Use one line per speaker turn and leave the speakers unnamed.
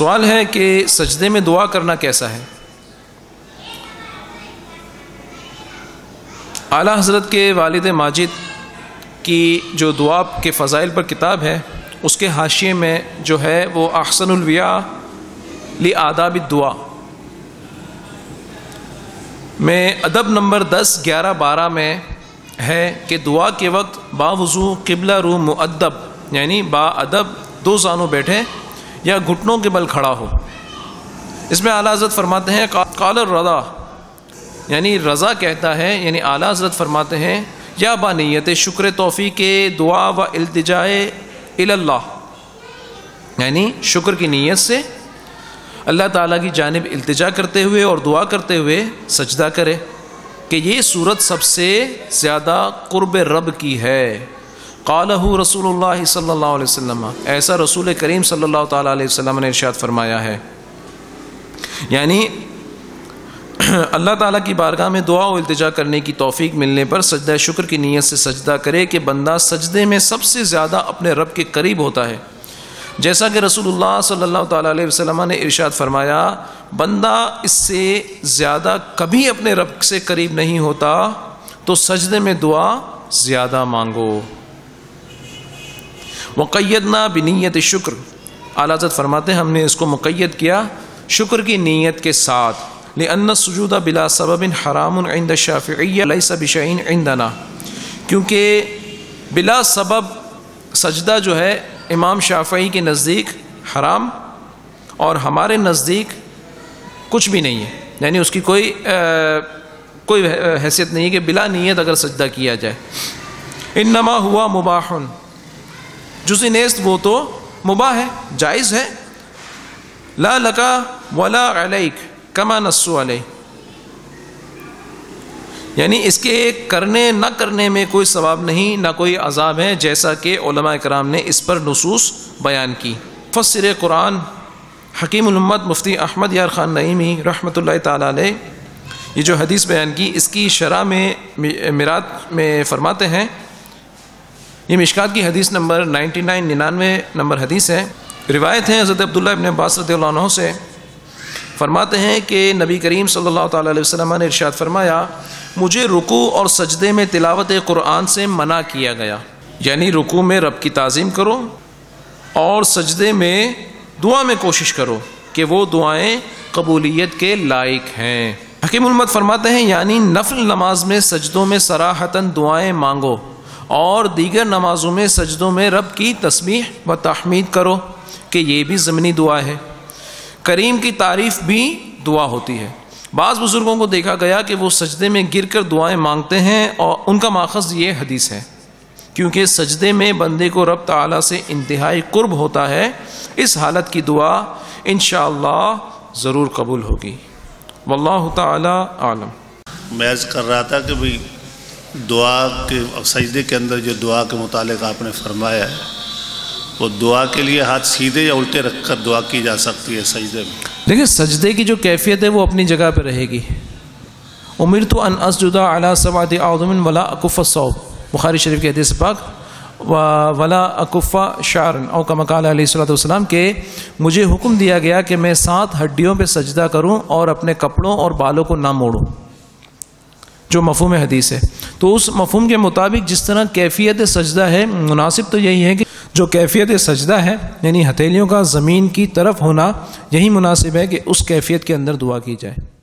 سوال ہے کہ سجدے میں دعا کرنا کیسا ہے؟ اعلیٰ حضرت کے والد ماجد کی جو دعا کے فضائل پر کتاب ہے، اس کے حاشیے میں جو ہے وہ احسن الویا لی آداب دعا میں ادب نمبر دس، گیارہ، بارہ میں ہے کہ دعا کے وقت با وضو، قبلہ، رو معدب یعنی با ادب دو زانوں بیٹھے یا گھٹنوں کے بل کھڑا ہو۔ اس میں اعلیٰ حضرت فرماتے ہیں قال الرضا یعنی رضا کہتا ہے یعنی اعلیٰ حضرت فرماتے ہیں، یا بانیت شکر توفیق کے دعا و التجائے اللہ۔ یعنی شکر کی نیت سے اللہ تعالیٰ کی جانب التجا کرتے ہوئے اور دعا کرتے ہوئے سجدہ کرے کہ یہ صورت سب سے زیادہ قرب رب کی ہے۔ قالہ رسول اللہ صلی اللہ علیہ وسلم، ایسا رسول کریم صلی اللہ تعالیٰ علیہ وسلم نے ارشاد فرمایا ہے۔ یعنی اللہ تعالیٰ کی بارگاہ میں دعا و التجا کرنے کی توفیق ملنے پر سجدہ شکر کی نیت سے سجدہ کرے کہ بندہ سجدے میں سب سے زیادہ اپنے رب کے قریب ہوتا ہے۔ جیسا کہ رسول اللہ صلی اللہ تعالیٰ علیہ وسلم نے ارشاد فرمایا، بندہ اس سے زیادہ کبھی اپنے رب سے قریب نہیں ہوتا، تو سجدے میں دعا زیادہ مانگو۔ مقید نہ بنیت شکر۔ اعلیٰ فرماتے ہیں، ہم نے اس کو مقید کیا شکر کی نیت کے ساتھ۔ لأن سجودہ بلا سبب حرام عند الشافعی لیس بشعین عندنا۔ کیونکہ بلا سبب سجدہ جو ہے امام شافعی کے نزدیک حرام اور ہمارے نزدیک کچھ بھی نہیں ہے۔ یعنی اس کی کوئی کوئی حیثیت نہیں ہے کہ بلا نیت اگر سجدہ کیا جائے۔ انما ہوا مباحن۔ جزی نیست، وہ تو مباح ہے، جائز ہے۔ لا لکا ولا علیک کما نسو علیہ۔ یعنی اس کے کرنے، نہ کرنے میں کوئی ثواب نہیں، نہ کوئی عذاب ہے، جیسا کہ علماء کرام نے اس پر نصوص بیان کی۔ فصر قرآن، حکیم الامت مفتی احمد یار خان نعیمی رحمۃ اللہ تعالیٰ علیہ۔ یہ جو حدیث بیان کی، اس کی شرح میں میرات میں فرماتے ہیں یہ مشکات کی حدیث نمبر نائنٹی نائن، ننانوے نمبر حدیث ہے۔ روایت ہیں حضرت عبداللہ ابن عباس رضی اللہ عنہ سے۔ فرماتے ہیں کہ نبی کریم صلی اللہ تعالیٰ علیہ وسلم نے ارشاد فرمایا، مجھے رکو اور سجدے میں تلاوت قرآن سے منع کیا گیا۔ یعنی رکو میں رب کی تعظیم کرو اور سجدے میں دعا میں کوشش کرو کہ وہ دعائیں قبولیت کے لائق ہیں۔ حکیم المت فرماتے ہیں یعنی نفل نماز میں سجدوں میں سراہتاً دعائیں مانگو۔ اور دیگر نمازوں میں سجدوں میں رب کی تسبیح و تحمید کرو کہ یہ بھی ضمنی دعا ہے۔ کریم کی تعریف بھی دعا ہوتی ہے۔ بعض بزرگوں کو دیکھا گیا کہ وہ سجدے میں گر کر دعائیں مانگتے ہیں اور ان کا ماخذ یہ حدیث ہے۔ کیونکہ سجدے میں بندے کو رب تعلیٰ سے انتہائی قرب ہوتا ہے، اس حالت کی دعا انشاءاللہ ضرور قبول ہوگی۔ واللہ تعالی عالم
میں عرض کر رہا تھا کہ بھئی دعا کے سجدے کے اندر جو دعا کے متعلق آپ نے فرمایا ہے، وہ دعا کے لیے ہاتھ سیدھے یا الٹے رکھ کر دعا کی جا سکتی ہے سجدے میں؟
دیکھیں، سجدے کی جو کیفیت ہے وہ اپنی جگہ پہ رہے گی۔ امیر تو ان اسجدہ علی سواد اعظم ولا اکف صوب بخاری شریف کے حدیث پاک ولا اکفا شارن او کا علیہ الصلوۃ والسلام کہ مجھے حکم دیا گیا کہ میں سات ہڈیوں پہ سجدہ کروں اور اپنے کپڑوں اور بالوں کو نہ موڑوں۔ جو مفہوم حدیث ہے۔ تو اس مفہوم کے مطابق جس طرح کیفیت سجدہ ہے، مناسب تو یہی ہے کہ جو کیفیت سجدہ ہے یعنی ہتھیلیوں کا زمین کی طرف ہونا، یہی مناسب ہے کہ اس کیفیت کے اندر دعا کی جائے۔